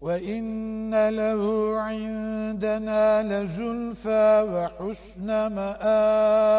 وَإِنَّ لَهُ عِندَنَا لَزُلْفَى وَحُسْنَ مَآبٍ